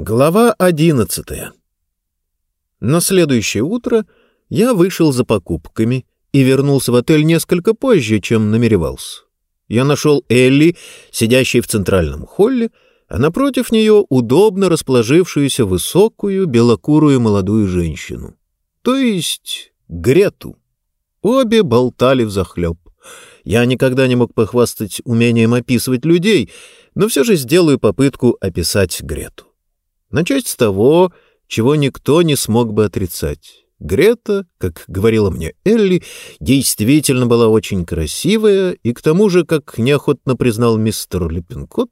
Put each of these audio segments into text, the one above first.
Глава одиннадцатая. На следующее утро я вышел за покупками и вернулся в отель несколько позже, чем намеревался. Я нашел Элли, сидящей в центральном холле, а напротив нее удобно расположившуюся высокую белокурую молодую женщину. То есть Грету. Обе болтали взахлеб. Я никогда не мог похвастать умением описывать людей, но все же сделаю попытку описать Грету. Начать с того, чего никто не смог бы отрицать. Грета, как говорила мне Элли, действительно была очень красивая и, к тому же, как неохотно признал мистер Липпинкот,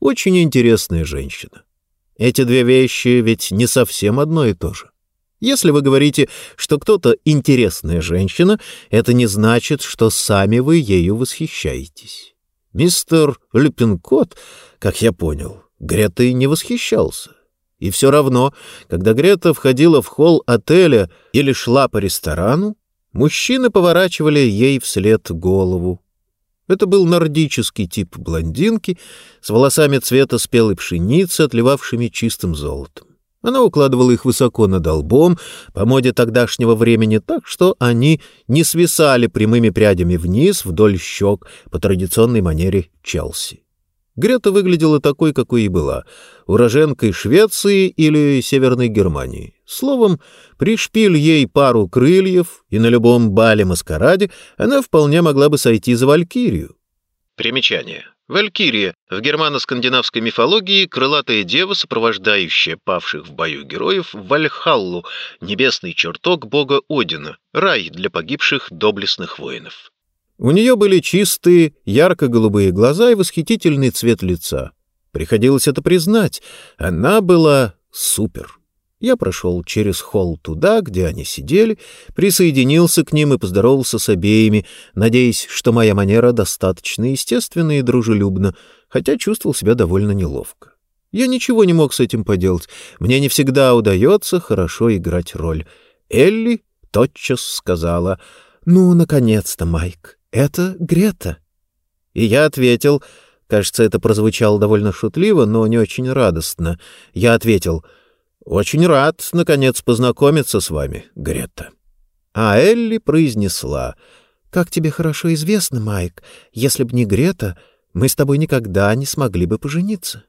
очень интересная женщина. Эти две вещи ведь не совсем одно и то же. Если вы говорите, что кто-то интересная женщина, это не значит, что сами вы ею восхищаетесь. Мистер Липпинкот, как я понял, Гретой не восхищался. И все равно, когда Грета входила в холл отеля или шла по ресторану, мужчины поворачивали ей вслед голову. Это был нордический тип блондинки с волосами цвета спелой пшеницы, отливавшими чистым золотом. Она укладывала их высоко над лбом, по моде тогдашнего времени, так что они не свисали прямыми прядями вниз вдоль щек по традиционной манере Челси. Грета выглядела такой, какой и была, уроженкой Швеции или Северной Германии. Словом, пришпиль ей пару крыльев, и на любом бале-маскараде она вполне могла бы сойти за валькирию. Примечание. Валькирия — в германо-скандинавской мифологии крылатая дева, сопровождающая павших в бою героев в Вальхаллу, небесный чертог бога Одина, рай для погибших доблестных воинов. У нее были чистые, ярко-голубые глаза и восхитительный цвет лица. Приходилось это признать, она была супер. Я прошел через холл туда, где они сидели, присоединился к ним и поздоровался с обеими, надеясь, что моя манера достаточно естественна и дружелюбна, хотя чувствовал себя довольно неловко. Я ничего не мог с этим поделать. Мне не всегда удается хорошо играть роль. Элли тотчас сказала, «Ну, наконец-то, Майк, «Это Грета». И я ответил, кажется, это прозвучало довольно шутливо, но не очень радостно. Я ответил, «Очень рад, наконец, познакомиться с вами, Грета». А Элли произнесла, «Как тебе хорошо известно, Майк, если б не Грета, мы с тобой никогда не смогли бы пожениться».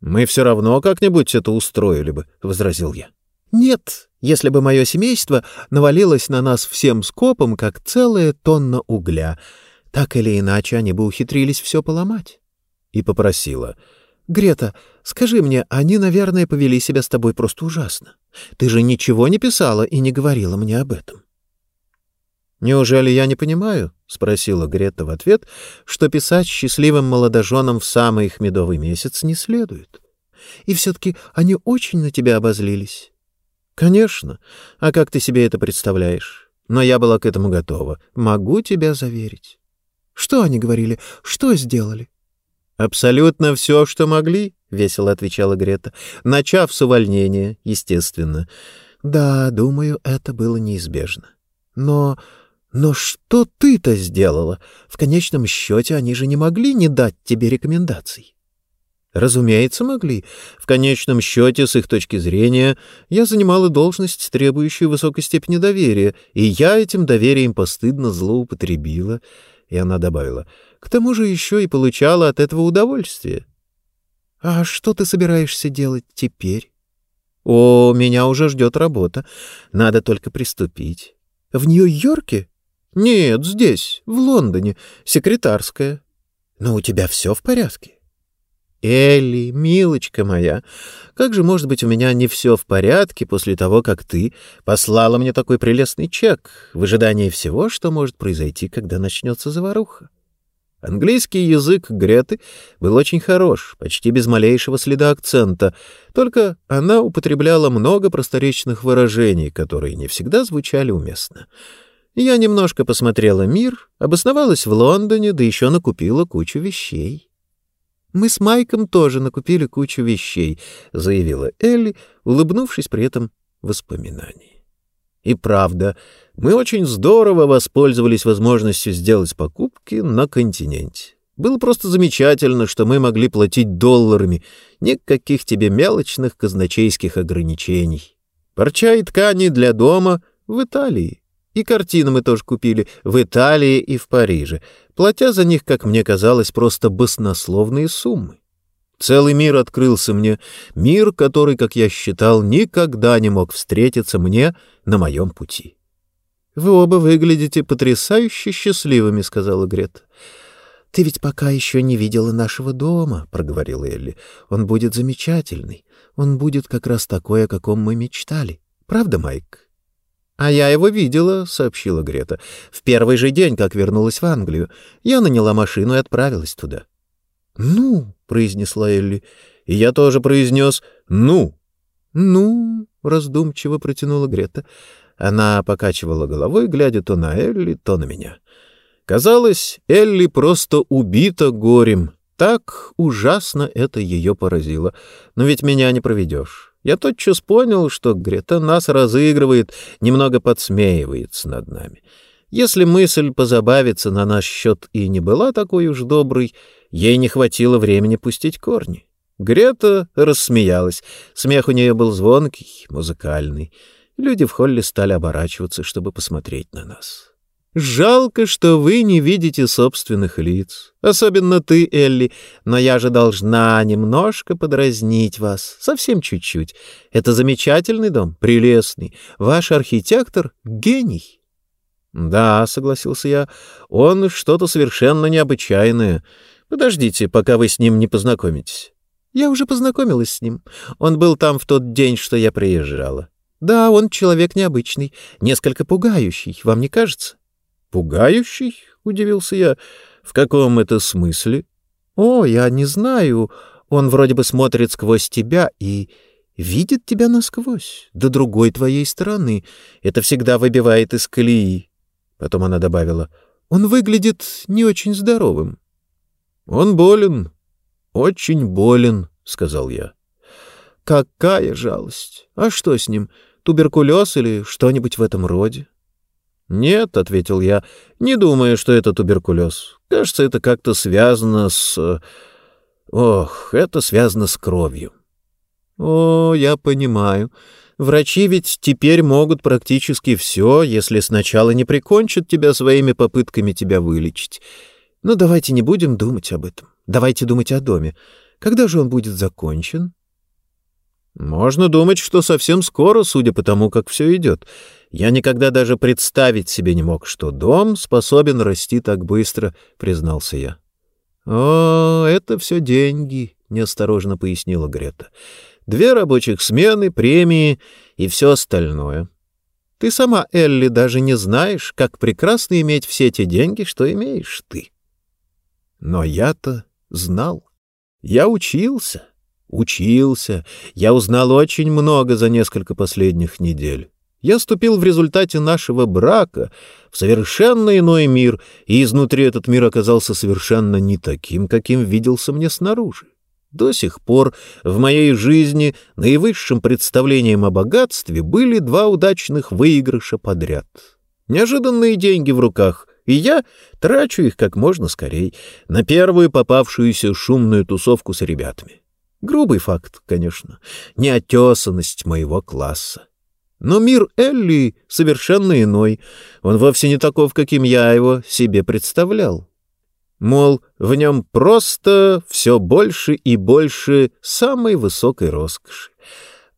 «Мы все равно как-нибудь это устроили бы», — возразил я. «Нет, если бы мое семейство навалилось на нас всем скопом, как целая тонна угля, так или иначе они бы ухитрились все поломать». И попросила. «Грета, скажи мне, они, наверное, повели себя с тобой просто ужасно. Ты же ничего не писала и не говорила мне об этом». «Неужели я не понимаю?» — спросила Грета в ответ, что писать счастливым молодоженам в самый их медовый месяц не следует. «И все-таки они очень на тебя обозлились. «Конечно. А как ты себе это представляешь? Но я была к этому готова. Могу тебя заверить». «Что они говорили? Что сделали?» «Абсолютно все, что могли», — весело отвечала Грета, начав с увольнения, естественно. «Да, думаю, это было неизбежно. Но... но что ты-то сделала? В конечном счете они же не могли не дать тебе рекомендаций». Разумеется, могли. В конечном счете, с их точки зрения, я занимала должность, требующую высокой степени доверия, и я этим доверием постыдно злоупотребила. И она добавила, к тому же еще и получала от этого удовольствие. «А что ты собираешься делать теперь?» «О, меня уже ждет работа. Надо только приступить». «В Нью-Йорке?» «Нет, здесь, в Лондоне, секретарская». «Но у тебя все в порядке?» Элли, милочка моя, как же может быть у меня не все в порядке после того, как ты послала мне такой прелестный чек в ожидании всего, что может произойти, когда начнется заваруха? Английский язык Греты был очень хорош, почти без малейшего следа акцента, только она употребляла много просторечных выражений, которые не всегда звучали уместно. Я немножко посмотрела мир, обосновалась в Лондоне, да еще накупила кучу вещей. «Мы с Майком тоже накупили кучу вещей», — заявила Элли, улыбнувшись при этом воспоминаний. И правда, мы очень здорово воспользовались возможностью сделать покупки на континенте. Было просто замечательно, что мы могли платить долларами. Никаких тебе мелочных казначейских ограничений. Парча и ткани для дома в Италии. И картины мы тоже купили в Италии и в Париже, платя за них, как мне казалось, просто баснословные суммы. Целый мир открылся мне, мир, который, как я считал, никогда не мог встретиться мне на моем пути. — Вы оба выглядите потрясающе счастливыми, — сказала Грета. — Ты ведь пока еще не видела нашего дома, — проговорила Элли. — Он будет замечательный. Он будет как раз такой, о каком мы мечтали. Правда, Майк? — А я его видела, — сообщила Грета. — В первый же день, как вернулась в Англию. Я наняла машину и отправилась туда. — Ну, — произнесла Элли. И я тоже произнес «ну». «Ну», — раздумчиво протянула Грета. Она покачивала головой, глядя то на Элли, то на меня. Казалось, Элли просто убита горем. Так ужасно это ее поразило. Но ведь меня не проведешь. Я тотчас понял, что Грета нас разыгрывает, немного подсмеивается над нами. Если мысль позабавиться на наш счет и не была такой уж доброй, Ей не хватило времени пустить корни. Грета рассмеялась. Смех у нее был звонкий, музыкальный. Люди в холле стали оборачиваться, чтобы посмотреть на нас. «Жалко, что вы не видите собственных лиц. Особенно ты, Элли. Но я же должна немножко подразнить вас. Совсем чуть-чуть. Это замечательный дом, прелестный. Ваш архитектор — гений». «Да», — согласился я, — «он что-то совершенно необычайное». Подождите, пока вы с ним не познакомитесь. Я уже познакомилась с ним. Он был там в тот день, что я приезжала. Да, он человек необычный, несколько пугающий, вам не кажется? Пугающий? удивился я. В каком это смысле? О, я не знаю. Он вроде бы смотрит сквозь тебя и видит тебя насквозь, до другой твоей стороны. Это всегда выбивает из колеи. Потом она добавила: "Он выглядит не очень здоровым". Он болен, очень болен, сказал я. Какая жалость. А что с ним? Туберкулез или что-нибудь в этом роде? Нет, ответил я. Не думаю, что это туберкулез. Кажется, это как-то связано с Ох, это связано с кровью. О, я понимаю. Врачи ведь теперь могут практически все, если сначала не прикончат тебя своими попытками тебя вылечить. Но давайте не будем думать об этом. Давайте думать о доме. Когда же он будет закончен? Можно думать, что совсем скоро, судя по тому, как все идет. Я никогда даже представить себе не мог, что дом способен расти так быстро, признался я. О, это все деньги, неосторожно пояснила Грета. Две рабочих смены, премии и все остальное. Ты сама, Элли, даже не знаешь, как прекрасно иметь все те деньги, что имеешь ты. Но я-то знал. Я учился, учился. Я узнал очень много за несколько последних недель. Я ступил в результате нашего брака в совершенно иной мир, и изнутри этот мир оказался совершенно не таким, каким виделся мне снаружи. До сих пор в моей жизни наивысшим представлением о богатстве были два удачных выигрыша подряд. Неожиданные деньги в руках, и я трачу их как можно скорей на первую попавшуюся шумную тусовку с ребятами. Грубый факт, конечно, неотесанность моего класса. Но мир Элли совершенно иной. Он вовсе не таков, каким я его себе представлял. Мол, в нем просто все больше и больше самой высокой роскоши.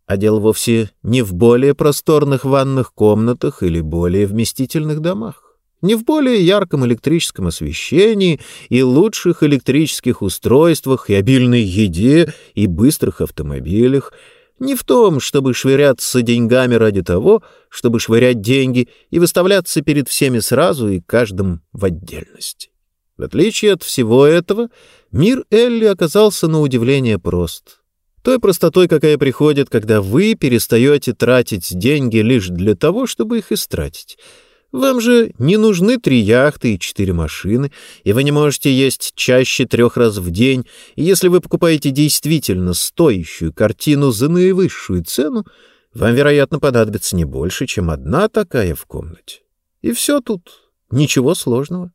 А дело вовсе не в более просторных ванных комнатах или более вместительных домах не в более ярком электрическом освещении и лучших электрических устройствах и обильной еде и быстрых автомобилях, не в том, чтобы швыряться деньгами ради того, чтобы швырять деньги и выставляться перед всеми сразу и каждым в отдельности. В отличие от всего этого, мир Элли оказался на удивление прост. Той простотой, какая приходит, когда вы перестаете тратить деньги лишь для того, чтобы их истратить — вам же не нужны три яхты и четыре машины, и вы не можете есть чаще трех раз в день, и если вы покупаете действительно стоящую картину за наивысшую цену, вам, вероятно, понадобится не больше, чем одна такая в комнате. И все тут. Ничего сложного.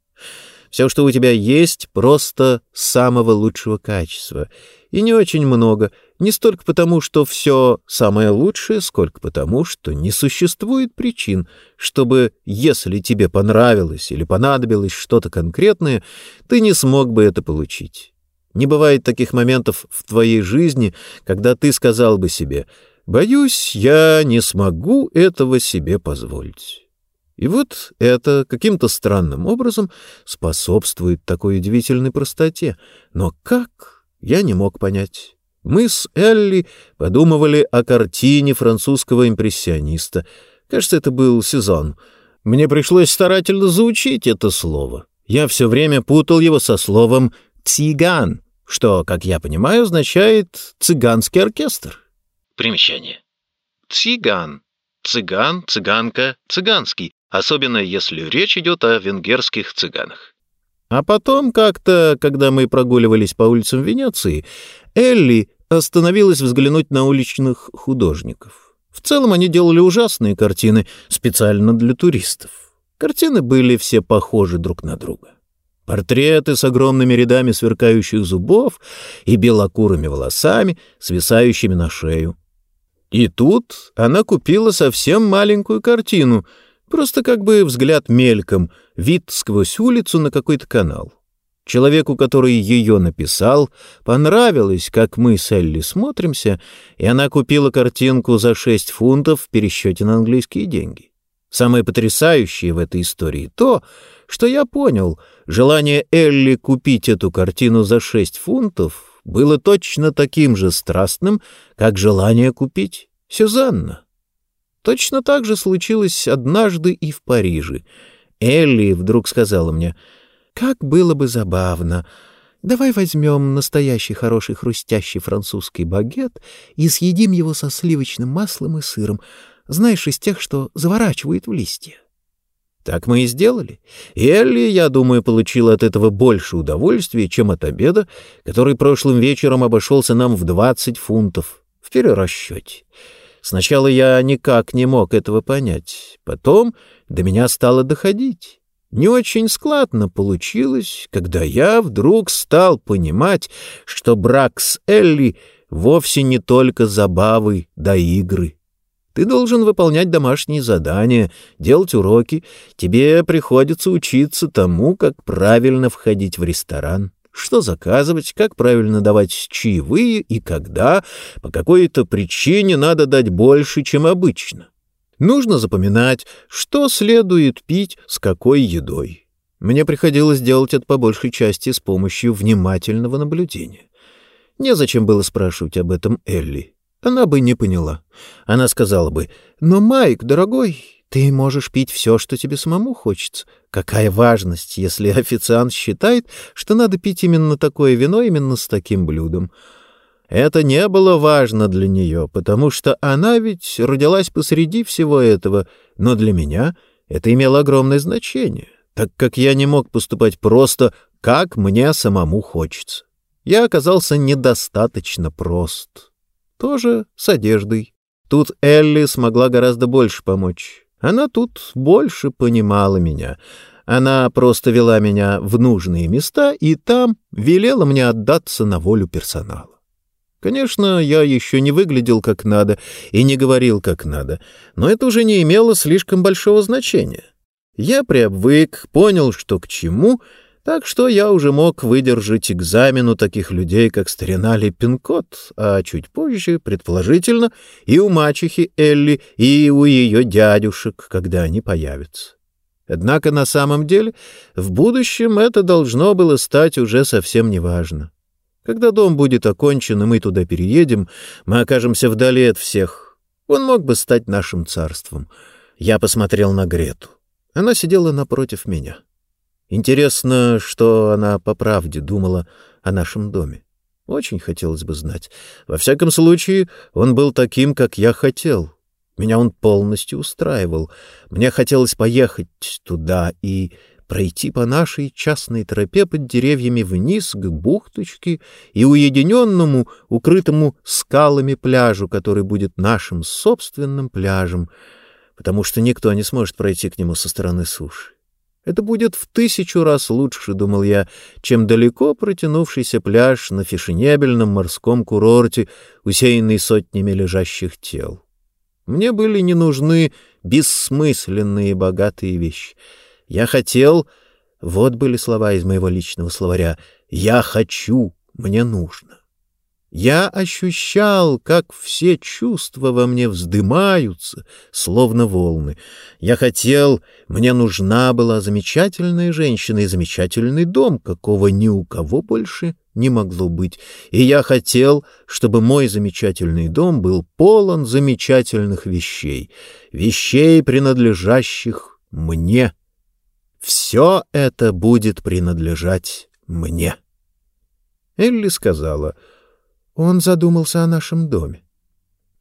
Все, что у тебя есть, просто самого лучшего качества. И не очень много, не столько потому, что все самое лучшее, сколько потому, что не существует причин, чтобы, если тебе понравилось или понадобилось что-то конкретное, ты не смог бы это получить. Не бывает таких моментов в твоей жизни, когда ты сказал бы себе «Боюсь, я не смогу этого себе позволить». И вот это каким-то странным образом способствует такой удивительной простоте. Но как, я не мог понять. Мы с Элли подумывали о картине французского импрессиониста. Кажется, это был сезон. Мне пришлось старательно заучить это слово. Я все время путал его со словом «циган», что, как я понимаю, означает «цыганский оркестр». Примечание. Циган. Цыган, цыганка, цыганский особенно если речь идет о венгерских цыганах. А потом как-то, когда мы прогуливались по улицам Венеции, Элли остановилась взглянуть на уличных художников. В целом они делали ужасные картины специально для туристов. Картины были все похожи друг на друга. Портреты с огромными рядами сверкающих зубов и белокурыми волосами, свисающими на шею. И тут она купила совсем маленькую картину — Просто как бы взгляд мельком, вид сквозь улицу на какой-то канал. Человеку, который ее написал, понравилось, как мы с Элли смотримся, и она купила картинку за шесть фунтов в пересчете на английские деньги. Самое потрясающее в этой истории то, что я понял, желание Элли купить эту картину за шесть фунтов было точно таким же страстным, как желание купить Сюзанна. Точно так же случилось однажды и в Париже. Элли вдруг сказала мне, «Как было бы забавно. Давай возьмем настоящий хороший хрустящий французский багет и съедим его со сливочным маслом и сыром, знаешь, из тех, что заворачивают в листья». Так мы и сделали. И Элли, я думаю, получила от этого больше удовольствия, чем от обеда, который прошлым вечером обошелся нам в 20 фунтов в перерасчете. Сначала я никак не мог этого понять. Потом до меня стало доходить. Не очень складно получилось, когда я вдруг стал понимать, что брак с Элли вовсе не только забавы да игры. Ты должен выполнять домашние задания, делать уроки. Тебе приходится учиться тому, как правильно входить в ресторан что заказывать, как правильно давать чаевые и когда, по какой-то причине надо дать больше, чем обычно. Нужно запоминать, что следует пить с какой едой. Мне приходилось делать это по большей части с помощью внимательного наблюдения. Незачем было спрашивать об этом Элли. Она бы не поняла. Она сказала бы, «Но, Майк, дорогой, ты можешь пить все, что тебе самому хочется. Какая важность, если официант считает, что надо пить именно такое вино именно с таким блюдом. Это не было важно для нее, потому что она ведь родилась посреди всего этого, но для меня это имело огромное значение, так как я не мог поступать просто, как мне самому хочется. Я оказался недостаточно прост. Тоже с одеждой. Тут Элли смогла гораздо больше помочь. Она тут больше понимала меня. Она просто вела меня в нужные места и там велела мне отдаться на волю персонала. Конечно, я еще не выглядел как надо и не говорил как надо, но это уже не имело слишком большого значения. Я приобвык, понял, что к чему — так что я уже мог выдержать экзамен у таких людей, как старина Леппинкот, а чуть позже, предположительно, и у мачехи Элли, и у ее дядюшек, когда они появятся. Однако на самом деле в будущем это должно было стать уже совсем неважно. Когда дом будет окончен, и мы туда переедем, мы окажемся вдали от всех. Он мог бы стать нашим царством. Я посмотрел на Грету. Она сидела напротив меня. Интересно, что она по правде думала о нашем доме. Очень хотелось бы знать. Во всяком случае, он был таким, как я хотел. Меня он полностью устраивал. Мне хотелось поехать туда и пройти по нашей частной тропе под деревьями вниз к бухточке и уединенному, укрытому скалами пляжу, который будет нашим собственным пляжем, потому что никто не сможет пройти к нему со стороны суши. Это будет в тысячу раз лучше, думал я, чем далеко протянувшийся пляж на фешенебельном морском курорте, усеянный сотнями лежащих тел. Мне были не нужны бессмысленные богатые вещи. Я хотел... Вот были слова из моего личного словаря. «Я хочу, мне нужно». Я ощущал, как все чувства во мне вздымаются, словно волны. Я хотел, мне нужна была замечательная женщина и замечательный дом, какого ни у кого больше не могло быть. И я хотел, чтобы мой замечательный дом был полон замечательных вещей, вещей, принадлежащих мне. Все это будет принадлежать мне. Элли сказала — он задумался о нашем доме.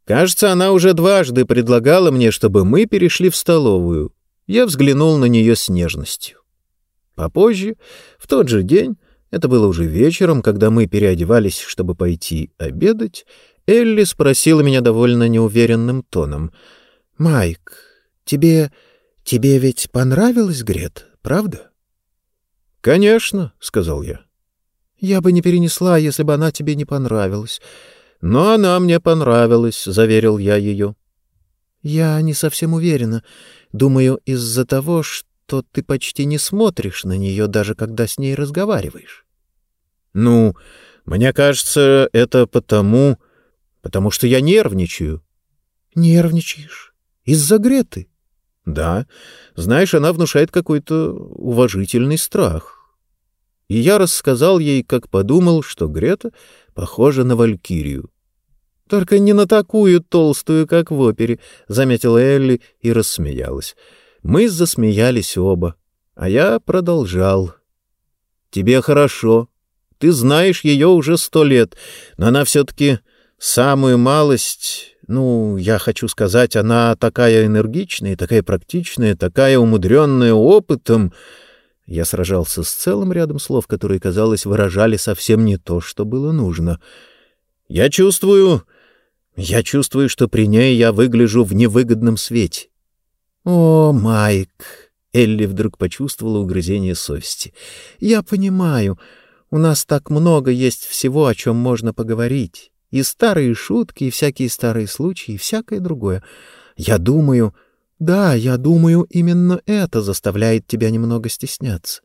Кажется, она уже дважды предлагала мне, чтобы мы перешли в столовую. Я взглянул на нее с нежностью. Попозже, в тот же день, это было уже вечером, когда мы переодевались, чтобы пойти обедать, Элли спросила меня довольно неуверенным тоном. «Майк, тебе... тебе ведь понравилась Грет, правда?» «Конечно», — сказал я. Я бы не перенесла, если бы она тебе не понравилась. Но она мне понравилась, — заверил я ее. Я не совсем уверена. Думаю, из-за того, что ты почти не смотришь на нее, даже когда с ней разговариваешь. Ну, мне кажется, это потому... потому что я нервничаю. Нервничаешь? Из-за Греты? Да. Знаешь, она внушает какой-то уважительный страх и я рассказал ей, как подумал, что Грета похожа на Валькирию. «Только не на такую толстую, как в опере», — заметила Элли и рассмеялась. Мы засмеялись оба, а я продолжал. «Тебе хорошо. Ты знаешь ее уже сто лет, но она все-таки самую малость... Ну, я хочу сказать, она такая энергичная, такая практичная, такая умудренная опытом...» Я сражался с целым рядом слов, которые, казалось, выражали совсем не то, что было нужно. «Я чувствую... Я чувствую, что при ней я выгляжу в невыгодном свете». «О, Майк!» — Элли вдруг почувствовала угрызение совести. «Я понимаю. У нас так много есть всего, о чем можно поговорить. И старые шутки, и всякие старые случаи, и всякое другое. Я думаю...» Да, я думаю, именно это заставляет тебя немного стесняться.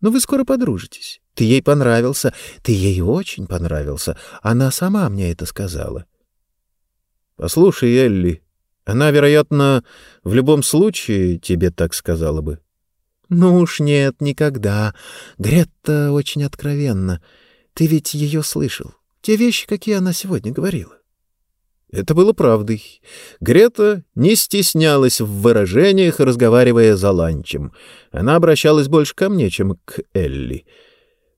Но вы скоро подружитесь. Ты ей понравился, ты ей очень понравился. Она сама мне это сказала. Послушай, Элли, она, вероятно, в любом случае тебе так сказала бы. Ну уж нет, никогда. Гретта очень откровенна. Ты ведь ее слышал. Те вещи, какие она сегодня говорила. Это было правдой. Грета не стеснялась в выражениях, разговаривая за ланчем. Она обращалась больше ко мне, чем к Элли.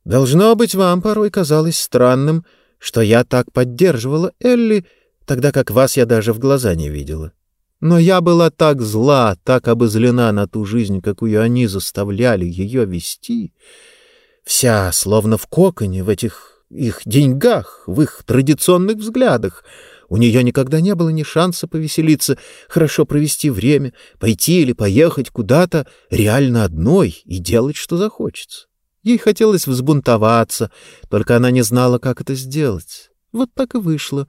«Должно быть, вам порой казалось странным, что я так поддерживала Элли, тогда как вас я даже в глаза не видела. Но я была так зла, так обозлена на ту жизнь, какую они заставляли ее вести, вся словно в коконе, в этих их деньгах, в их традиционных взглядах — у нее никогда не было ни шанса повеселиться, хорошо провести время, пойти или поехать куда-то реально одной и делать, что захочется. Ей хотелось взбунтоваться, только она не знала, как это сделать. Вот так и вышло.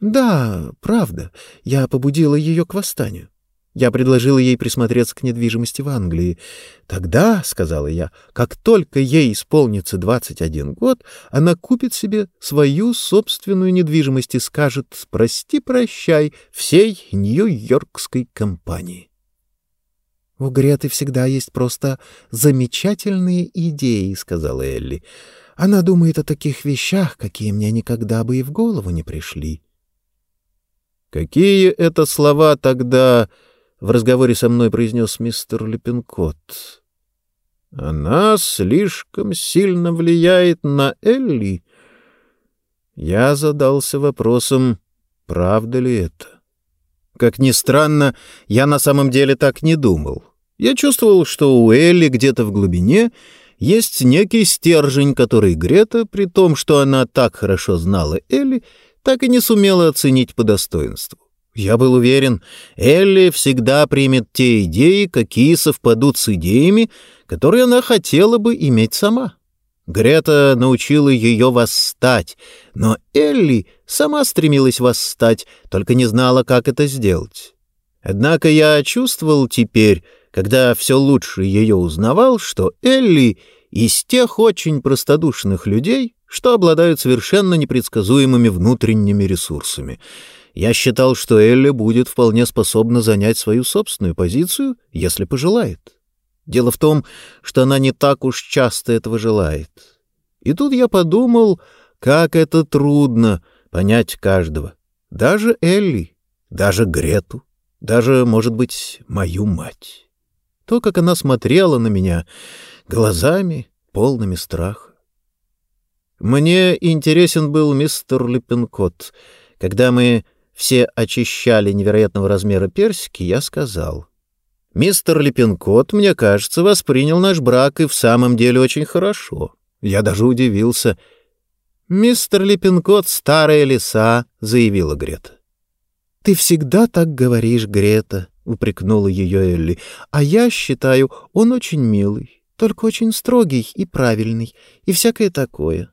Да, правда, я побудила ее к восстанию. Я предложила ей присмотреться к недвижимости в Англии. Тогда, — сказала я, — как только ей исполнится 21 год, она купит себе свою собственную недвижимость и скажет «прости-прощай» всей Нью-Йоркской компании. «У Греты всегда есть просто замечательные идеи», — сказала Элли. «Она думает о таких вещах, какие мне никогда бы и в голову не пришли». «Какие это слова тогда...» в разговоре со мной произнес мистер Лепенкот. «Она слишком сильно влияет на Элли». Я задался вопросом, правда ли это. Как ни странно, я на самом деле так не думал. Я чувствовал, что у Элли где-то в глубине есть некий стержень, который Грета, при том, что она так хорошо знала Элли, так и не сумела оценить по достоинству. Я был уверен, Элли всегда примет те идеи, какие совпадут с идеями, которые она хотела бы иметь сама. Грета научила ее восстать, но Элли сама стремилась восстать, только не знала, как это сделать. Однако я чувствовал теперь, когда все лучше ее узнавал, что Элли из тех очень простодушных людей, что обладают совершенно непредсказуемыми внутренними ресурсами. Я считал, что Элли будет вполне способна занять свою собственную позицию, если пожелает. Дело в том, что она не так уж часто этого желает. И тут я подумал, как это трудно понять каждого. Даже Элли, даже Грету, даже, может быть, мою мать. То, как она смотрела на меня глазами, полными страха. Мне интересен был мистер Липпенкот. Когда мы все очищали невероятного размера персики, я сказал. «Мистер Липпенкот, мне кажется, воспринял наш брак и в самом деле очень хорошо. Я даже удивился. «Мистер Липпенкот — старая лиса», — заявила Грета. «Ты всегда так говоришь, Грета», — упрекнула ее Элли. «А я считаю, он очень милый, только очень строгий и правильный, и всякое такое».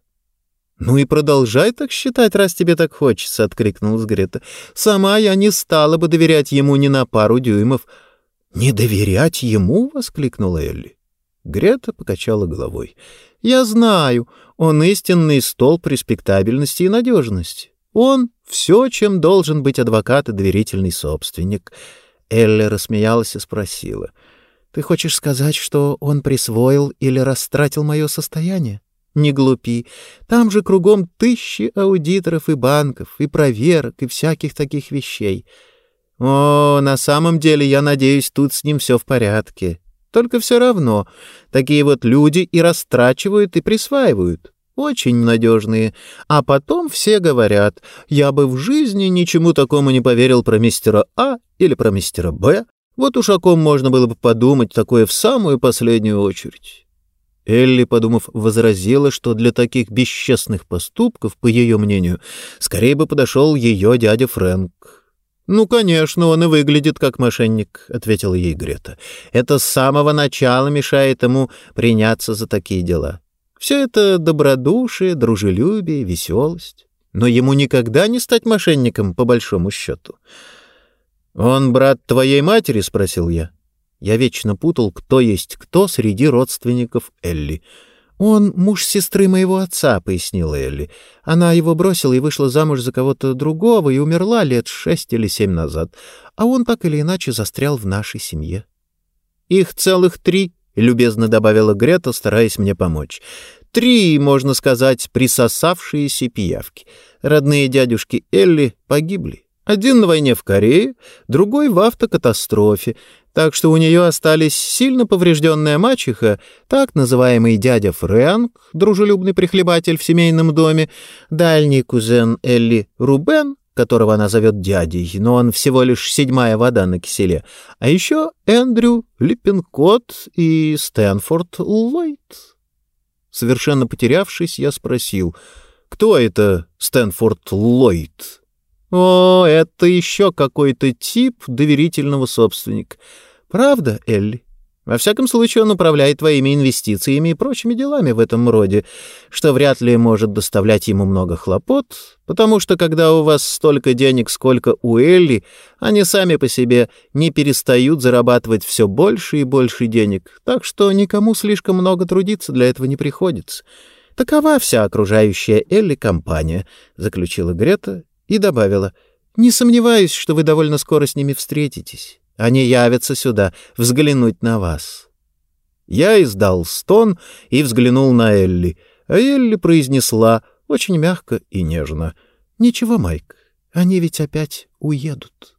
«Ну и продолжай так считать, раз тебе так хочется», — откликнулась Грета. «Сама я не стала бы доверять ему ни на пару дюймов». «Не доверять ему?» — воскликнула Элли. Грета покачала головой. «Я знаю, он истинный столб респектабельности и надежности. Он — все, чем должен быть адвокат и доверительный собственник». Элли рассмеялась и спросила. «Ты хочешь сказать, что он присвоил или растратил мое состояние?» Не глупи. Там же кругом тысячи аудиторов и банков, и проверок, и всяких таких вещей. О, на самом деле, я надеюсь, тут с ним все в порядке. Только все равно, такие вот люди и растрачивают, и присваивают. Очень надежные. А потом все говорят, я бы в жизни ничему такому не поверил про мистера А или про мистера Б. Вот уж о ком можно было бы подумать такое в самую последнюю очередь. Элли, подумав, возразила, что для таких бесчестных поступков, по ее мнению, скорее бы подошел ее дядя Фрэнк. «Ну, конечно, он и выглядит как мошенник», — ответила ей Грета. «Это с самого начала мешает ему приняться за такие дела. Все это добродушие, дружелюбие, веселость. Но ему никогда не стать мошенником, по большому счету». «Он брат твоей матери?» — спросил я. Я вечно путал, кто есть кто среди родственников Элли. «Он муж сестры моего отца», — пояснила Элли. «Она его бросила и вышла замуж за кого-то другого и умерла лет шесть или семь назад, а он так или иначе застрял в нашей семье». «Их целых три», — любезно добавила Грета, стараясь мне помочь. «Три, можно сказать, присосавшиеся пиявки. Родные дядюшки Элли погибли. Один на войне в Корее, другой в автокатастрофе, так что у нее остались сильно поврежденная мачеха, так называемый дядя Фрэнк, дружелюбный прихлебатель в семейном доме, дальний кузен Элли Рубен, которого она зовет дядей, но он всего лишь седьмая вода на киселе, а еще Эндрю Липпенкот и Стэнфорд Ллойд. Совершенно потерявшись, я спросил, кто это Стэнфорд Ллойд? О, это еще какой-то тип доверительного собственника. Правда, Элли? Во всяком случае, он управляет твоими инвестициями и прочими делами в этом роде, что вряд ли может доставлять ему много хлопот, потому что когда у вас столько денег, сколько у Элли, они сами по себе не перестают зарабатывать все больше и больше денег, так что никому слишком много трудиться для этого не приходится. Такова вся окружающая Элли компания, — заключила Грета и добавила, «Не сомневаюсь, что вы довольно скоро с ними встретитесь». Они явятся сюда взглянуть на вас». Я издал стон и взглянул на Элли, а Элли произнесла очень мягко и нежно. «Ничего, Майк, они ведь опять уедут».